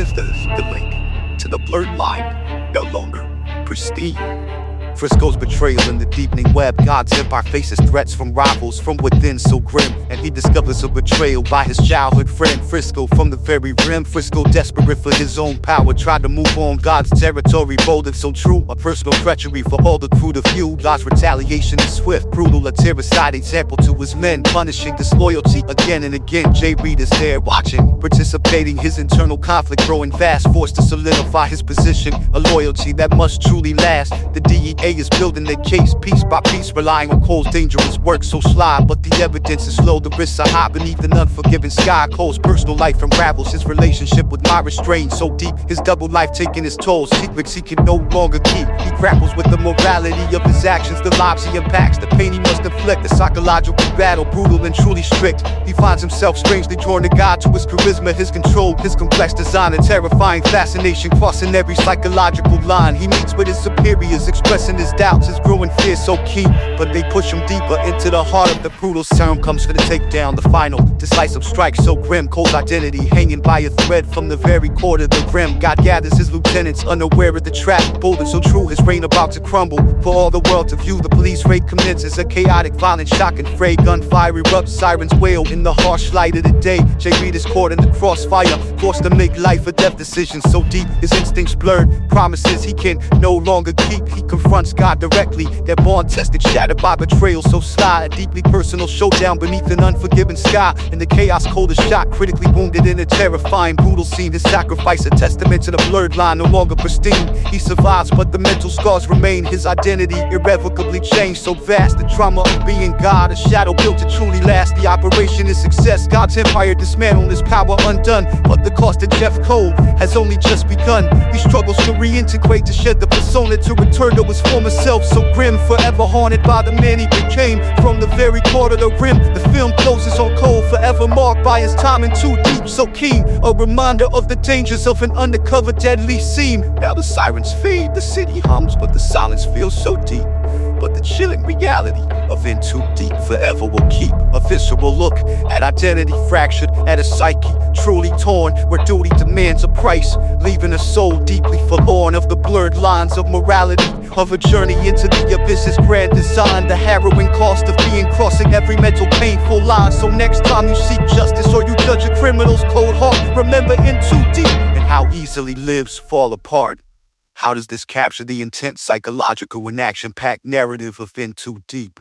is this the link to the blurred line, no longer pristine. Frisco's betrayal in the deepening web. God's empire faces threats from rivals from within so grim. And he discovers a betrayal by his childhood friend Frisco from the very rim. Frisco, desperate for his own power, tried to move on God's territory, bold and so true. A personal treachery for all the crew to view. God's retaliation is swift, brutal, a terrified example to his men, punishing disloyalty again and again. Jay Reed is there watching, participating, his internal conflict growing fast, forced to solidify his position. A loyalty that must truly last. The DEA is building their case piece by piece, relying on Cole's dangerous work so sly. But the evidence is slow, the risks are high beneath an unforgiving sky. Cole's personal life unravels, his relationship with Myra strained so deep, his double life taking his toll. Secrets he can no longer keep. He grapples with the morality of his actions, the lives he impacts, the pain he must inflict, the psychological battle, brutal and truly strict. He finds himself strangely drawn to God, to his charisma, his control, his complex design, and terrifying fascination crossing every psychological line. He meets with his superiors, expressing his doubts, his growing fear so keen. But they push him deeper into the heart of the brutal sound comes for the takedown, the final decisive strike so grim. Cole's identity hanging by a thread from the very core of the rim. God gathers his lieutenants unaware of the trap. Bold and so true, his reign about to crumble. For all the world to view, the police raid commences. A chaotic, violent, shocking fray. Gunfire erupts, sirens wail in the harsh light of the day. Jay Reed is caught in the crossfire, forced to make life or death decisions so deep. His instincts blurred, promises he can no longer keep. He confronts God directly. Their bond tested, shattered by betrayal so sly. A deeply personal showdown beneath an unforgiving sky. In the chaos, cold as shot, critically wounded in a terrifying, brutal scene. His sacrifice, a testament to the blurred line, no longer pristine. He survives, but the mental scars remain. His identity irrevocably changed, so vast. The trauma of being God, a shadow built to truly last. The operation is success. God's empire dismantled, his power undone. But the cost of Jeff Cole has only just begun. He struggles to reintegrate, to shed the persona, to return to his former self. So grim, forever haunted by the man he became. From the very core of the rim, the film closes on Cole, forever marked by his time in too deep, so keen. A reminder of the dangers of an undercover deadly scene. Now the sirens fade, the city hums, but the silence feels so deep. But the chilling reality of in too deep forever will keep a visceral look at identity fractured, at a psyche truly torn, where duty demands a price, leaving a soul deeply forlorn of the blurred lines of morality, of a journey into the abyss's grand design, the harrowing cost of being crossing every mental painful line. So next time you seek justice or you judge a criminal's cold heart, remember in too deep and how easily lives fall apart. How does this capture the intense psychological and action packed narrative of In Too Deep?